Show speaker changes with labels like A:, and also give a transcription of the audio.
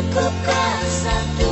A: cukupkah satu